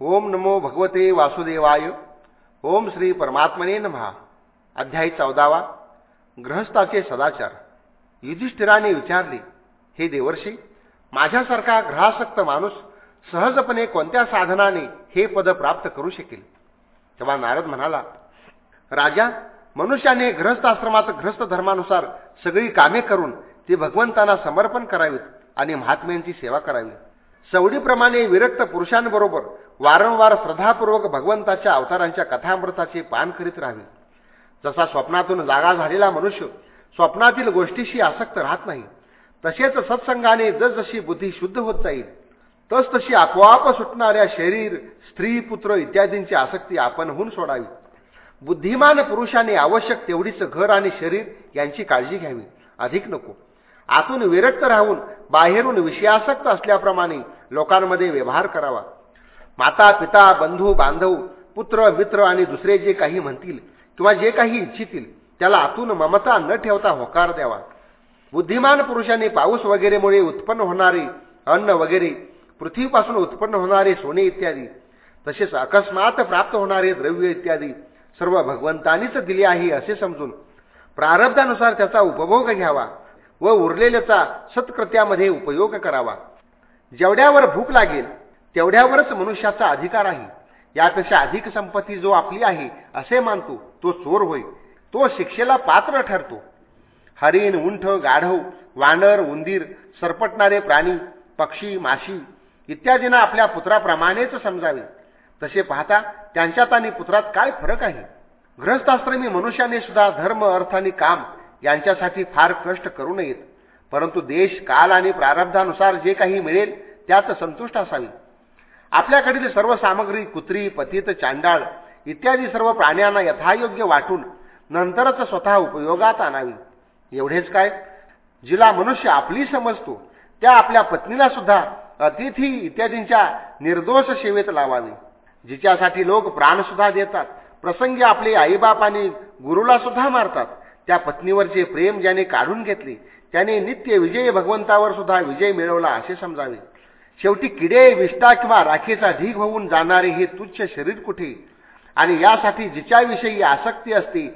ओम नमो भगवते वासुदेवाय. ओम श्री परमात्मने नमहा. अध्यायी चौदावा. ग्रहस्थाचे सदाचार. युधिष्ठिराने विचारले हे देवर्षी माझ्यासारखा ग्रहासक्त माणूस सहजपणे कोणत्या साधनाने हे पद प्राप्त करू शकेल? तेव्हा नारद म्हणाला राजा मनुष्याने ग्रहस्थाश्रमात ग्रस्त धर्मानुसार सगळी कामे करून ते भगवंतांना समर्पण करावीत आणि महात्म्यांची सेवा करावी. सवडीप्रमाणे विरक्त पुरुषांबरोबर वारंवार श्रद्धापूर्वक भगवंताच्या अवतारांच्या कथामृताचे पान करीत राहावे जसा स्वप्नातून जागा झालेला मनुष्य स्वप्नातील गोष्टीशी आसक्त राहत नाही तसेच सत्संगाने जसजशी बुद्धी शुद्ध होत जाईल तसतशी आपोआप सुटणाऱ्या शरीर स्त्री पुत्र इत्यादींची आसक्ती आपणहून सोडावी. बुद्धिमान पुरुषाने आवश्यक तेवढीच घर आणि शरीर यांची काळजी घ्यावी. अधिक नको. आतून विरक्त राहून बाहेरून विषयासक्त असल्याप्रमाणे लोकांमध्ये व्यवहार करावा. माता पिता बंधू बांधव पुत्र मित्र आणि दुसरे जे काही म्हणतील किंवा जे काही इच्छितील त्याला आतून ममता न ठेवता होकार द्यावा. बुद्धिमान पुरुषाने पाऊस वगैरेमुळे उत्पन्न होणारे अन्न वगैरे पृथ्वीपासून उत्पन्न होणारे सोने इत्यादी तसेच अकस्मात प्राप्त होणारे द्रव्य इत्यादी सर्व भगवंतानीच दिले आहे असे समजून प्रारब्धानुसार त्याचा उपभोग घ्यावा. व उरलेल्याचा सत्कृत्यामध्ये उपयोग करावा. जेवढ्यावर भूक लागेल तेवढ्यावरच मनुष्याचा अधिकार आहे. यापेक्षा अधिक संपत्ती जो आपली आहे असे मानतो तो चोर होय. तो शिक्षेला पात्र ठरतो. हरिण उंठ गाढव वानर उंदीर सरपटणारे प्राणी पक्षी माशी इत्यादींना आपल्या पुत्राप्रमाणेच समजावे. तसे पाहता त्यांच्यात आणि पुत्रात काय फरक आहे? ग्रहस्थाश्रमी मनुष्याने सुद्धा धर्म अर्थ आणि काम यांच्यासाठी फार कष्ट करू नयेत. परंतु देश काल आणि प्रारब्धानुसार जे काही मिळेल त्यात संतुष्ट असावी. आपल्याकडील सर्व सामग्री कुत्री पतित चांडाळ इत्यादी सर्व प्राण्यांना यथायोग्य वाटून नंतरच स्वतः उपयोगात आणावी. एवढेच काय? जिला मनुष्य आपली समजतो त्या आपल्या पत्नीला सुद्धा अतिथी इत्यादींच्या निर्दोष सेवेत लावावी. जिच्यासाठी लोक प्राणसुद्धा देतात प्रसंगी आपले आईबाप आणि गुरुला सुद्धा मारतात. त्या पत्नीवरचे प्रेम ज्याने काढून घेतले त्याने नित्य विजय भगवंतावर सुद्धा विजय मिळवला असे समजावे. शेवटी किडे विष्टा किंवा राखेचा ढीग होऊन जाणारे हे तुच्छ शरीर कुठे? आणि यासाठी जिच्याविषयी आसक्ती असते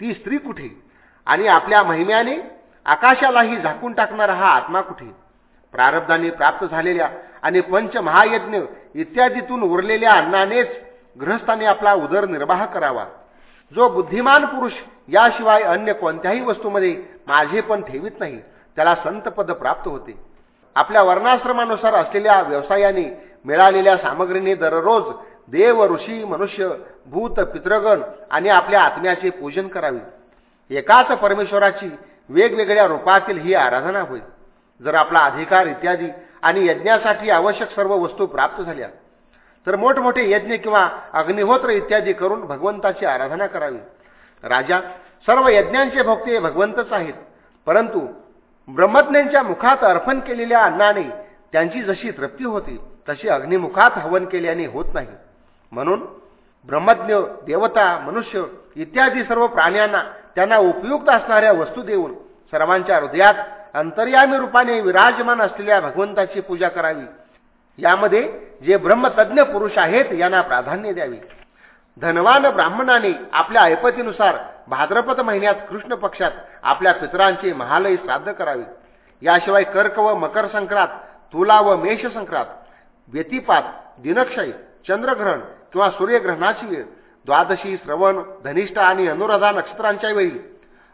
ती स्त्री कुठे? आणि आपल्या महिम्याने आकाशालाही झाकून टाकणारा हा आत्मा कुठे? प्रारब्धाने प्राप्त झालेल्या आणि पंच महायज्ञ इत्यादीतून उरलेल्या अन्नानेच गृहस्थाने आपला उदरनिर्वाह करावा. जो बुद्धिमान पुरुष याशिवाय अन्य कोणत्याही वस्तूमध्ये माझे पण ठेवीत नाही त्याला संतपद प्राप्त होते. आपल्या वर्णाश्रमानुसार असलेल्या व्यवसायाने मिळालेल्या सामग्रीने दररोज देव ऋषी मनुष्य भूत पितृगण आणि आपल्या आत्म्याचे पूजन करावे. एकाच परमेश्वराची वेगवेगळ्या रूपातील ही आराधना होईल जर आपला अधिकार इत्यादी आणि यज्ञासाठी आवश्यक सर्व वस्तू प्राप्त झाल्या तर मोठमोठे यज्ञ किंवा अग्निहोत्र इत्यादी करून भगवंताची आराधना करावी. राजा सर्व यज्ञांचे भोगते भगवंतच आहेत. परंतु ब्रह्मज्ञांच्या मुखात अर्पण केलेल्या अन्नाने त्यांची जशी तृप्ती होती तशी अग्निमुखात हवन केल्याने होत नाही. म्हणून ब्रह्मज्ञ देवता मनुष्य इत्यादी सर्व प्राण्यांना त्यांना उपयुक्त असणाऱ्या वस्तू देऊन सर्वांच्या हृदयात अंतर्यामी रूपाने विराजमान असलेल्या भगवंताची पूजा करावी. यामध्ये जे ब्रह्मतज्ञ पुरुष आहेत यांना प्राधान्य द्यावे. धनवान ब्राह्मणाने आपल्या ऐपतीनुसार भाद्रपद महिन्यात कृष्ण पक्षात आपल्या पितरांचे महालय श्राद्ध करावे. याशिवाय कर्क व मकर संक्रांत तुला व मेष संक्रांत व्यतिपात दिनक्षय चंद्रग्रहण किंवा सूर्यग्रहणाची वेळ द्वादशी श्रवण धनिष्ठा आणि अनुराधा नक्षत्रांच्या वेळी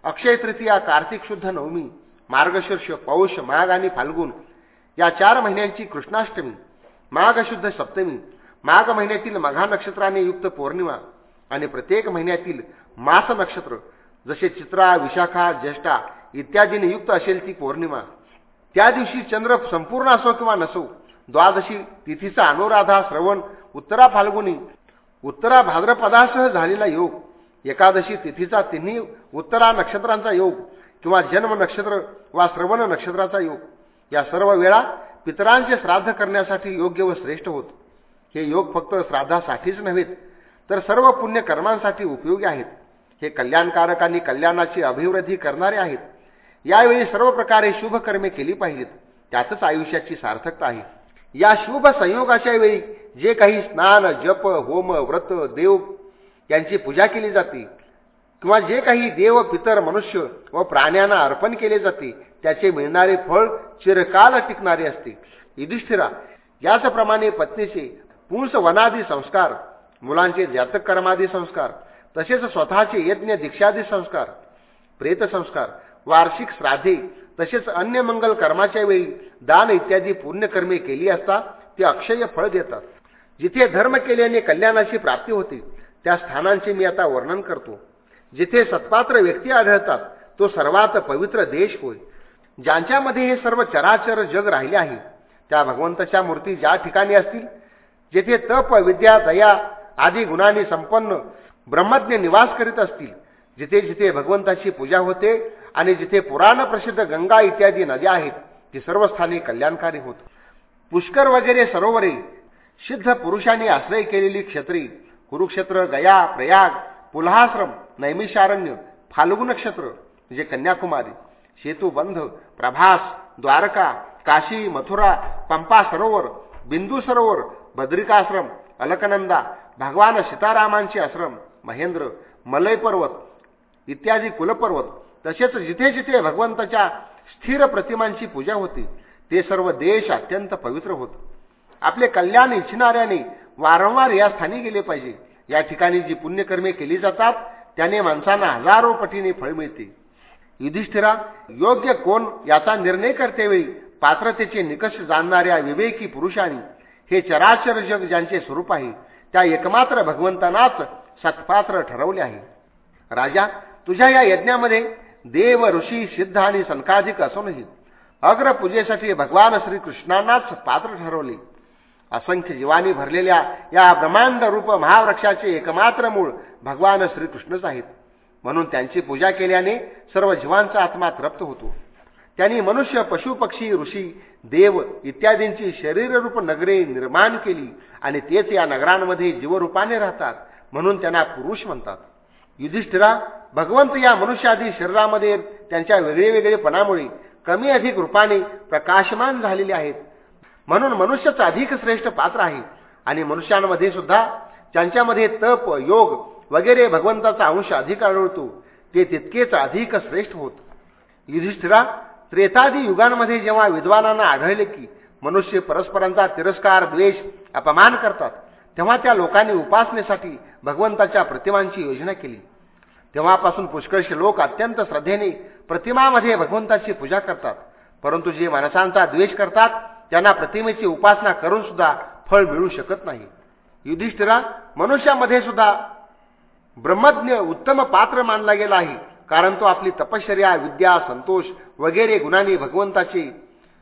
अक्षय तृतीया कार्तिक शुद्ध नवमी मार्गशीर्ष पौष माघ आणि फाल्गुन या चार महिन्यांची कृष्णाष्टमी माघ शुद्ध सप्तमी. माघ महिन्यातील मघा नक्षत्राने युक्त पौर्णिमा आणि प्रत्येक महिन्यातील मास नक्षत्र जसे चित्रा विशाखा ज्येष्ठा इत्यादीने युक्त असेल ती पौर्णिमा. त्या दिवशी चंद्र संपूर्ण असो किंवा नसो द्वादशी तिथीचा अनुराधा श्रवण उत्तरा फाल्गुनी उत्तरा भाद्रपदासह झालेला योग एकादशी तिथीचा तिन्ही उत्तरा नक्षत्रांचा योग किंवा जन्म नक्षत्र वा श्रवण नक्षत्राचा योग या सर्व वेळा पितरांचे श्राद्ध करण्यासाठी योग्य व श्रेष्ठ होत. हे योग फक्त श्राद्धासाठीच नव्हेत तर सर्व पुण्य कर्मांसाठी उपयोगी आहेत. हे कल्याणकारक आणि कल्याणाची अभिवृद्धी करणारे आहेत. यावेळी सर्व प्रकारे शुभकर्मे केली पाहिजेत. त्यातच आयुष्याची सार्थकता आहे. या शुभ संयोगाच्या वेळी जे काही स्नान जप होम व्रत देव यांची पूजा केली जाते किंवा जे काही देव पितर मनुष्य व प्राण्यांना अर्पण केले जाते त्याचे मिळणारे फळ चिरकाल टिकणारे असते. युधिष्ठिरा याचप्रमाणे पत्नीचे पुंस वनादी संस्कार मुलांचे जातक कर्मादी संस्कार तसेच स्वतःचे यज्ञ दीक्षादी संस्कार प्रेतसंस्कार वार्षिक श्राद्धे तसेच अन्य मंगल कर्माच्या वेळी दान इत्यादी पुण्यकर्मे केली असता ते अक्षय फळ देतात. जिथे धर्म केल्याने कल्याणाची प्राप्ती होते त्या स्थानांचे मी आता वर्णन करतो. जिथे सत्पात्र व्यक्ती आढळतात तो सर्वात पवित्र देश होय. ज्यांच्यामध्ये हे सर्व चराचर जग राहिले आहे त्या भगवंताच्या मूर्ती ज्या ठिकाणी असतील जेथे तप विद्या दया आदी गुणांनी संपन्न ब्रह्मज्ञ निवास करीत असतील जिथे जिथे भगवंताची पूजा होते आणि जिथे पुराण प्रसिद्ध गंगा इत्यादी नद्या आहेत ती सर्व स्थानी कल्याणकारी होत. पुष्कर वगैरे सरोवरे सिद्ध पुरुषांनी आश्रय केलेली क्षेत्री कुरुक्षेत्र गया प्रयाग पुल्हाश्रम नैमिषारण्य फाल्गु नक्षत्र म्हणजे कन्याकुमारी सेतुबंध प्रभास द्वारका काशी मथुरा पंपा सरोवर बिंदू सरोवर बद्रिकाश्रम अलकनंदा भगवान सीतारामांचे आश्रम महेंद्र मलय पर्वत इत्यादी कुलपर्वत तसेच जिथे जिथे भगवंताच्या स्थिर प्रतिमांची पूजा होती ते सर्व देश अत्यंत पवित्र होत. आपले कल्याण इच्छिणाऱ्याने वारंवार या स्थानी गेले पाहिजे. या ठिकाणी जी पुण्यकर्मे केली जातात त्याने माणसांना हजारो पटीने फळ मिळते. युधिष्ठिरा योग्य कोण याचा निर्णय करतेवेळी पात्रतेचे निकष जाणणाऱ्या विवेकी पुरुषांनी हे चराचर जग ज्यांचे स्वरूप आहे त्या एकमात्र भगवंतानाच सत्पात्र ठरवले आहे. राजा तुझ्या या यज्ञामध्ये देव ऋषी सिद्ध आणि संकाधिक असूनही अग्रपूजेसाठी भगवान श्रीकृष्णांनाच पात्र ठरवले. असंख्य जीवानी भरलेल्या या ब्रह्मांड रूप महावृक्षाचे एकमात्र मूळ भगवान श्रीकृष्णच आहेत म्हणून त्यांची पूजा केल्याने सर्व जीवांचा आत्मा तृप्त होतो. त्यांनी मनुष्य पशुपक्षी ऋषी देव इत्यादींची शरीररूप नगरे निर्माण केली आणि तेच या नगरांमध्ये जीवरूपाने राहतात. म्हणून त्यांना पुरुष म्हणतात. युधिष्ठिरा भगवंत या मनुष्यादी शरीरामध्ये त्यांच्या वेगळेवेगळेपणामुळे कमी अधिक रूपाने प्रकाशमान झालेले आहेत. म्हणून मनुष्यच अधिक श्रेष्ठ पात्र आहे. आणि मनुष्यांमध्ये सुद्धा ज्यांच्यामध्ये तप योग वगैरे भगवंताचा अंश अधिक आढळतो ते तितकेच अधिक श्रेष्ठ होत. युधिष्ठिरा त्रेतादी युगांमध्ये जेव्हा विद्वानांना आढळले की मनुष्य परस्परांचा तिरस्कार द्वेष अपमान करतात तेव्हा त्या लोकांनी उपासनेसाठी भगवंताच्या प्रतिमांची योजना केली. तेव्हापासून पुष्कळशी लोक अत्यंत श्रद्धेने प्रतिमामध्ये भगवंताची पूजा करतात परंतु जे माणसांचा द्वेष करतात त्यांना प्रतिमेची उपासना करून सुद्धा फळ मिळू शकत नाही. युधिष्ठिरा मनुष्यामध्ये सुद्धा ब्रह्मज्ञ उत्तम पात्र मानला गेला आहे. कारण तो आपली तपश्चर्या विद्या संतोष वगैरे गुणांनी भगवंताचे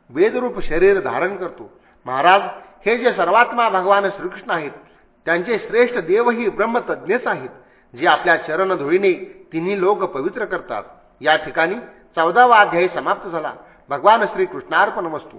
वेदरूप शरीर धारण करतो. महाराज हे जे सर्वात्मा भगवान श्रीकृष्ण आहेत त्यांचे श्रेष्ठ देवही ब्रह्मतज्ञच आहेत जे आपल्या चरणधुळीने तिन्ही लोक पवित्र करतात. या ठिकाणी चौदावा अध्यायी समाप्त झाला. भगवान श्रीकृष्णार्पण वस्तू